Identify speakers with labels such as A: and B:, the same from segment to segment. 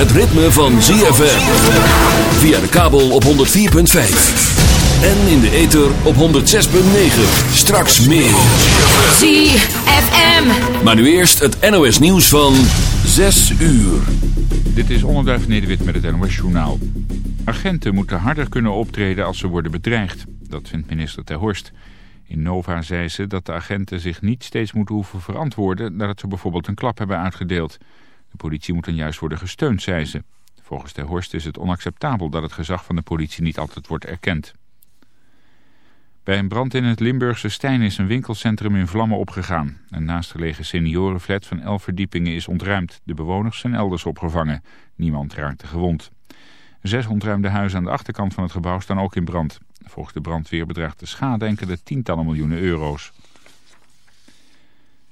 A: Het ritme van ZFM. Via de kabel op 104.5. En in de ether op 106.9. Straks meer.
B: ZFM.
A: Maar nu eerst het NOS nieuws van 6 uur.
C: Dit is Onderduif Nederwit met het NOS Journaal. Agenten moeten harder kunnen optreden als ze worden bedreigd. Dat vindt minister Ter Horst. In Nova zei ze dat de agenten zich niet steeds moeten hoeven verantwoorden... nadat ze bijvoorbeeld een klap hebben uitgedeeld. De politie moet dan juist worden gesteund, zei ze. Volgens Ter Horst is het onacceptabel dat het gezag van de politie niet altijd wordt erkend. Bij een brand in het Limburgse Stijn is een winkelcentrum in vlammen opgegaan. Een naastgelegen seniorenflat van elf verdiepingen is ontruimd. De bewoners zijn elders opgevangen. Niemand raakte gewond. Zes ontruimde huizen aan de achterkant van het gebouw staan ook in brand. Volgens de brandweer bedraagt de schade enkele tientallen miljoenen euro's.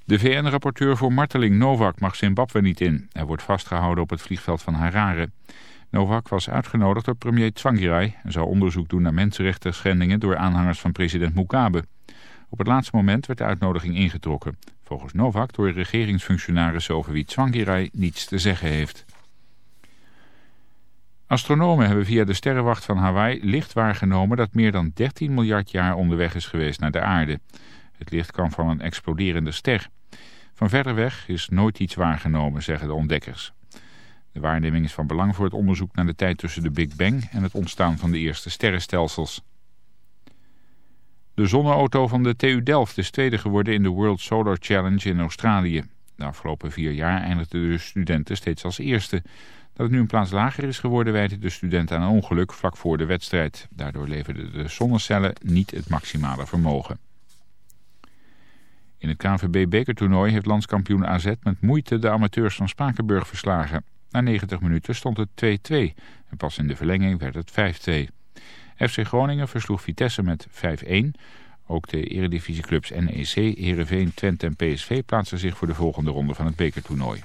C: De VN-rapporteur voor marteling Novak mag Zimbabwe niet in. Hij wordt vastgehouden op het vliegveld van Harare. Novak was uitgenodigd door premier Tsvangirai... en zou onderzoek doen naar mensenrechten schendingen door aanhangers van president Mugabe. Op het laatste moment werd de uitnodiging ingetrokken. Volgens Novak door regeringsfunctionarissen over wie Tsvangirai niets te zeggen heeft. Astronomen hebben via de sterrenwacht van Hawaii licht waargenomen dat meer dan 13 miljard jaar onderweg is geweest naar de aarde. Het licht kwam van een exploderende ster. Van verder weg is nooit iets waargenomen, zeggen de ontdekkers. De waarneming is van belang voor het onderzoek naar de tijd tussen de Big Bang en het ontstaan van de eerste sterrenstelsels. De zonneauto van de TU Delft is tweede geworden in de World Solar Challenge in Australië. De afgelopen vier jaar eindigden de studenten steeds als eerste. Dat het nu een plaats lager is geworden wijten de studenten aan een ongeluk vlak voor de wedstrijd. Daardoor leverden de zonnecellen niet het maximale vermogen. In het KNVB-bekertoernooi heeft landskampioen AZ met moeite de amateurs van Spakenburg verslagen. Na 90 minuten stond het 2-2 en pas in de verlenging werd het 5-2. FC Groningen versloeg Vitesse met 5-1. Ook de eredivisieclubs NEC, Heerenveen, Twente en PSV plaatsen zich voor de volgende ronde van het bekertoernooi.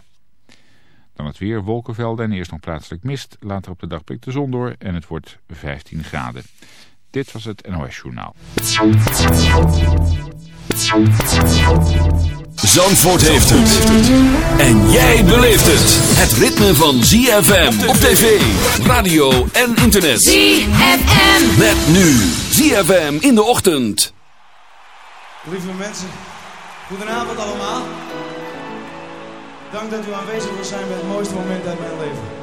C: Dan het weer, wolkenvelden en eerst nog plaatselijk mist. Later op de dag prikt de zon door en het wordt 15 graden. Dit was het NOS Journaal.
A: Zandvoort heeft het. En jij beleeft het. Het ritme van ZFM op tv, radio en internet.
B: ZFM.
A: Met nu ZFM in de ochtend.
D: Lieve mensen, goedenavond allemaal. Dank dat u aanwezig wil zijn bij het mooiste moment uit mijn leven.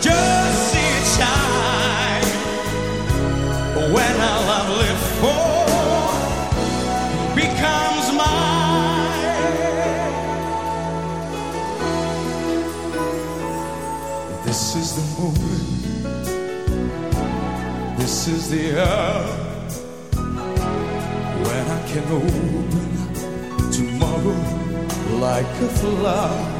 D: Just shine when all I've lived for becomes mine. This is the moment. This is the hour when I can open tomorrow like a flower,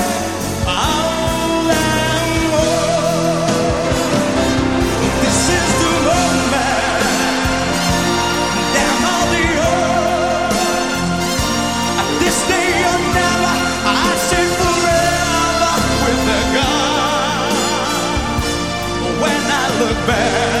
E: Back,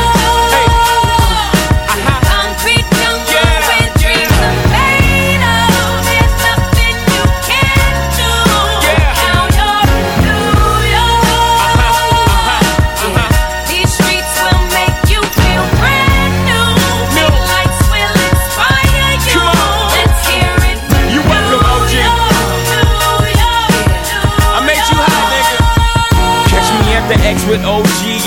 B: With OG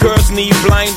B: Girls need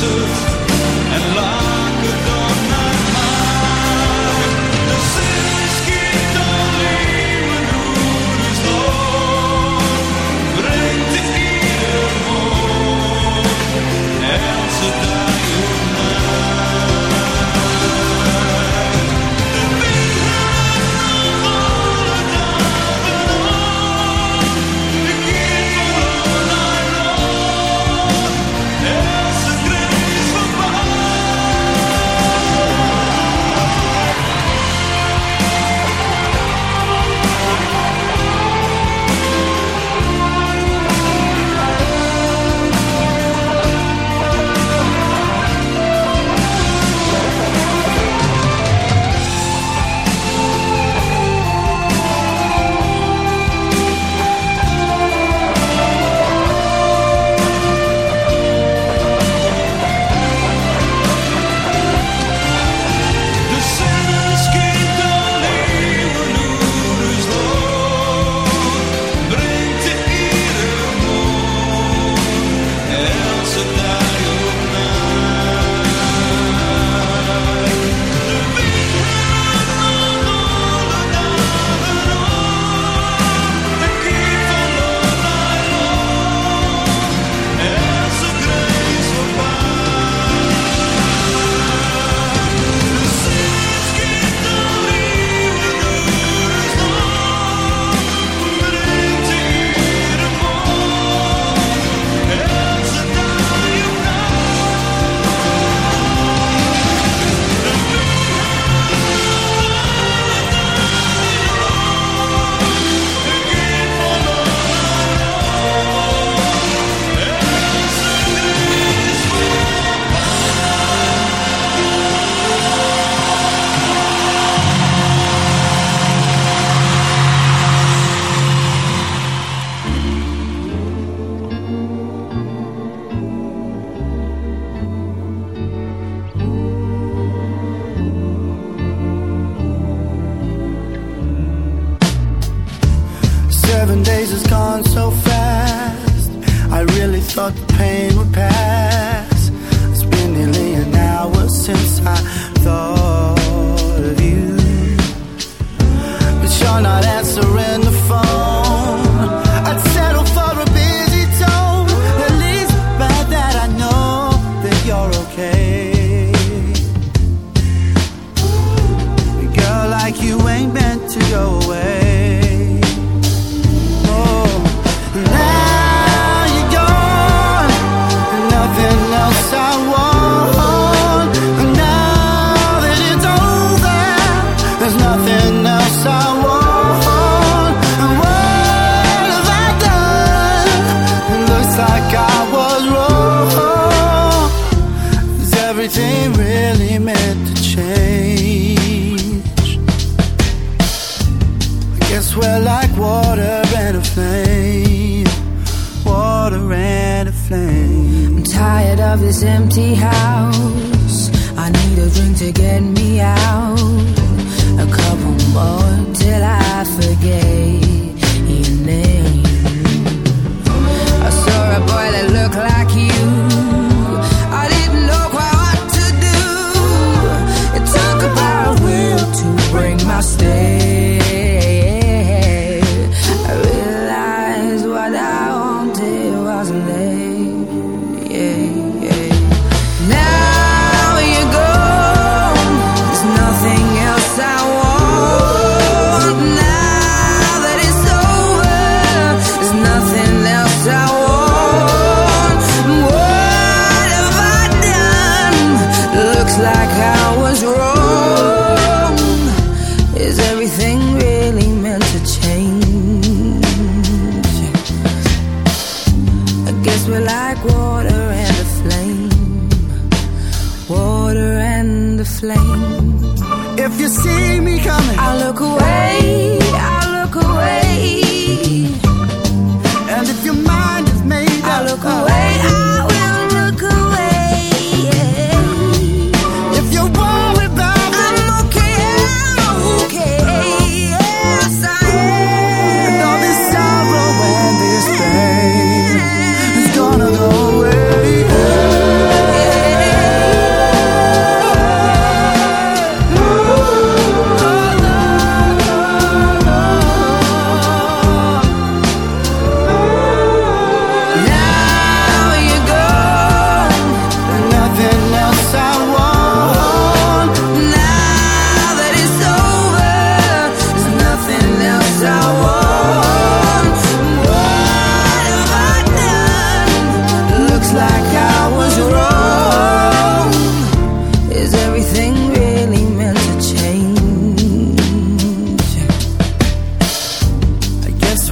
F: Joseph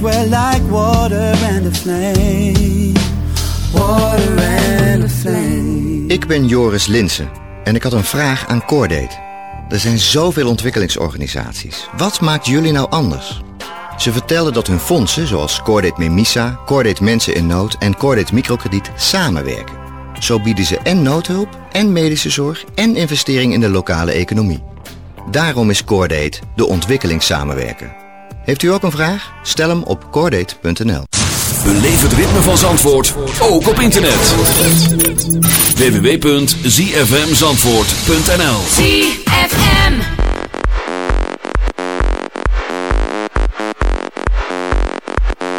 F: like water and. Water.
G: Ik ben Joris Linsen en ik had een vraag aan Cordate. Er zijn zoveel ontwikkelingsorganisaties. Wat maakt jullie nou anders? Ze vertelden dat hun fondsen, zoals Cordate Memisa, Cordate Mensen in Nood en Cordate Microkrediet, samenwerken. Zo bieden ze en noodhulp, en medische zorg, en investering in de lokale economie. Daarom is Cordate de ontwikkelingssamenwerker. Heeft u ook een vraag? Stel hem op cordate.nl.
A: Beleef het ritme van Zandvoort, ook op internet. www.zfmzandvoort.nl
H: ZFM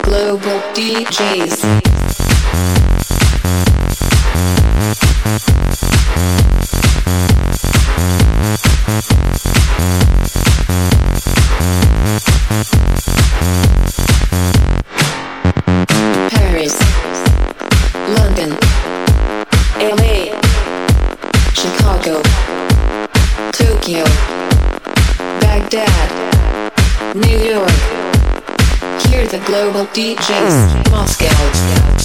H: Global DJs DJs Moscow.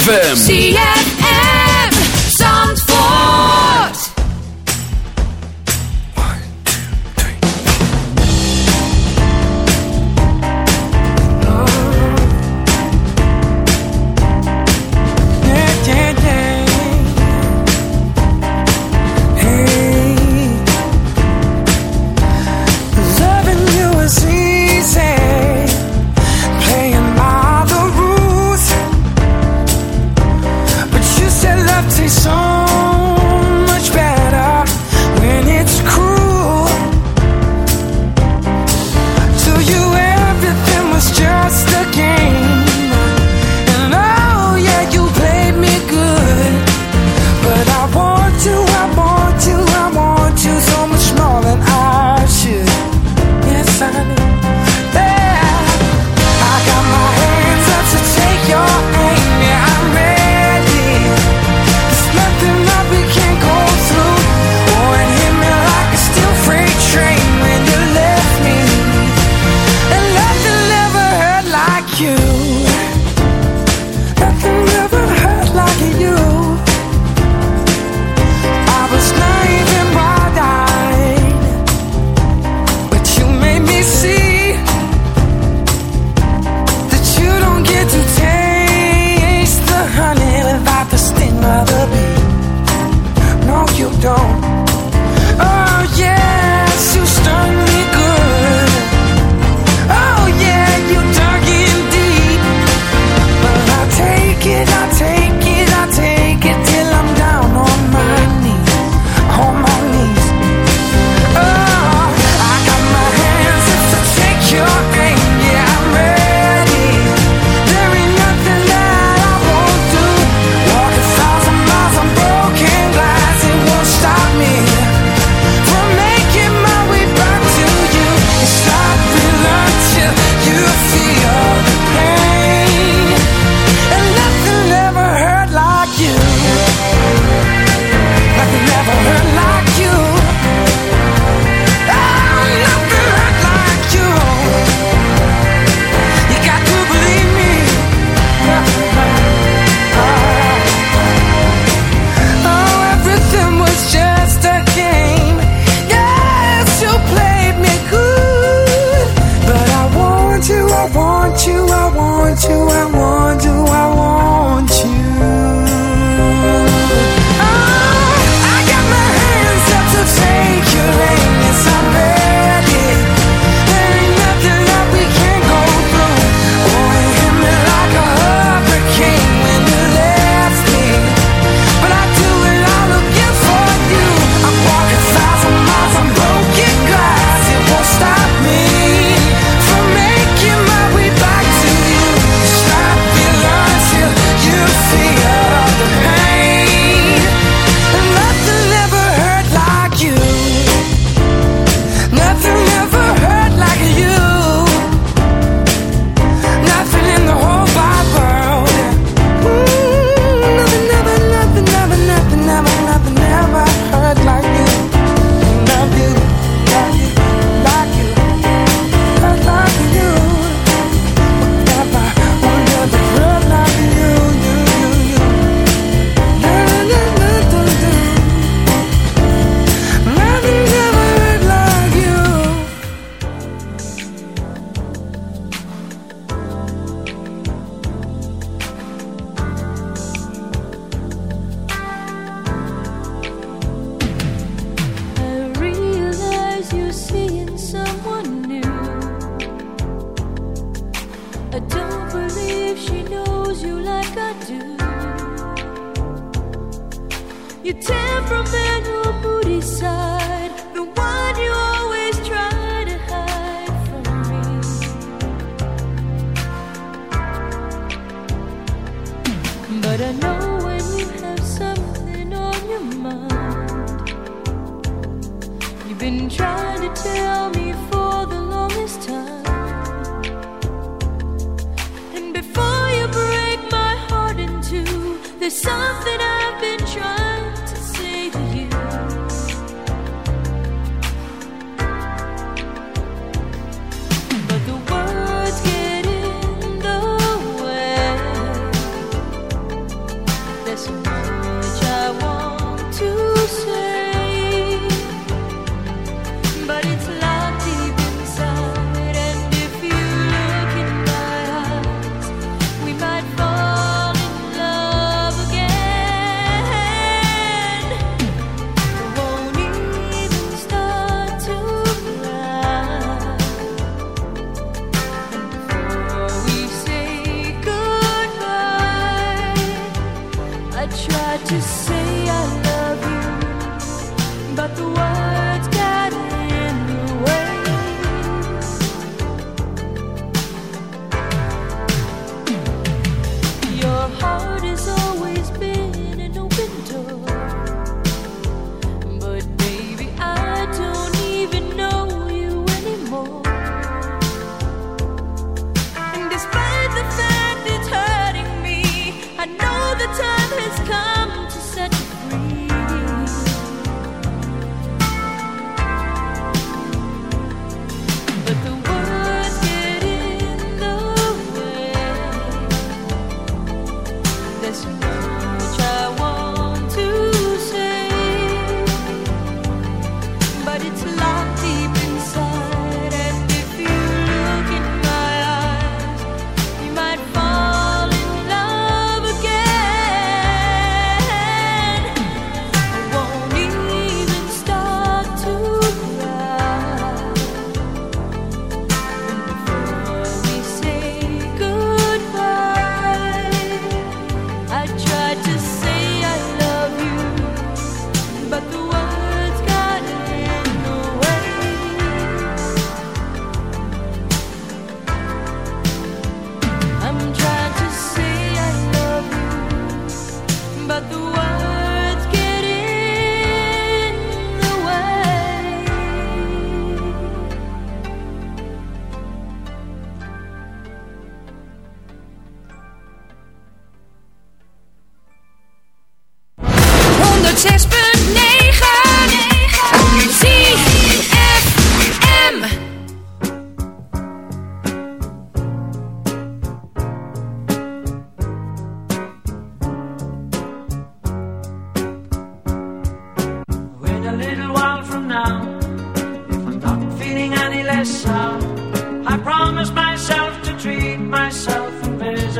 A: ZFM.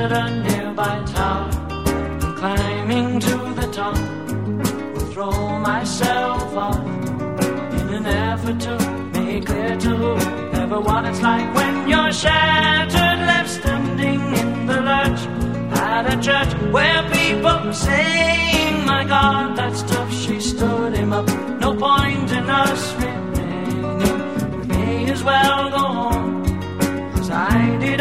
I: Visit a nearby tower. And climbing to the top, will throw myself off in an effort to make clear to whoever what it's like when you're shattered, left standing in the lurch at a church where people are saying, My God, that stuff she stood him up. No point in us remaining. We may as well go home. I did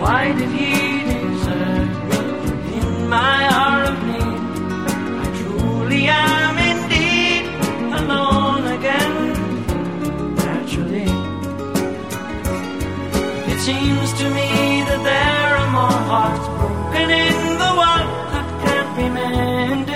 I: Why did He desert me in my hour of need? I truly am indeed alone again. Naturally, it seems to me that there are more hearts broken in the world that can't be mended,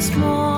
E: small. more.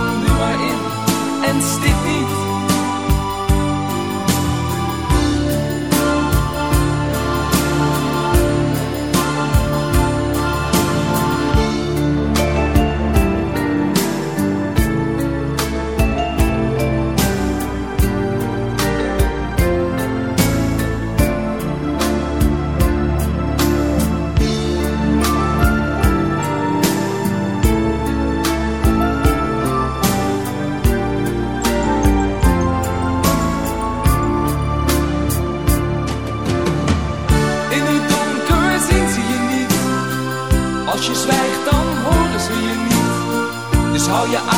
D: instant Als je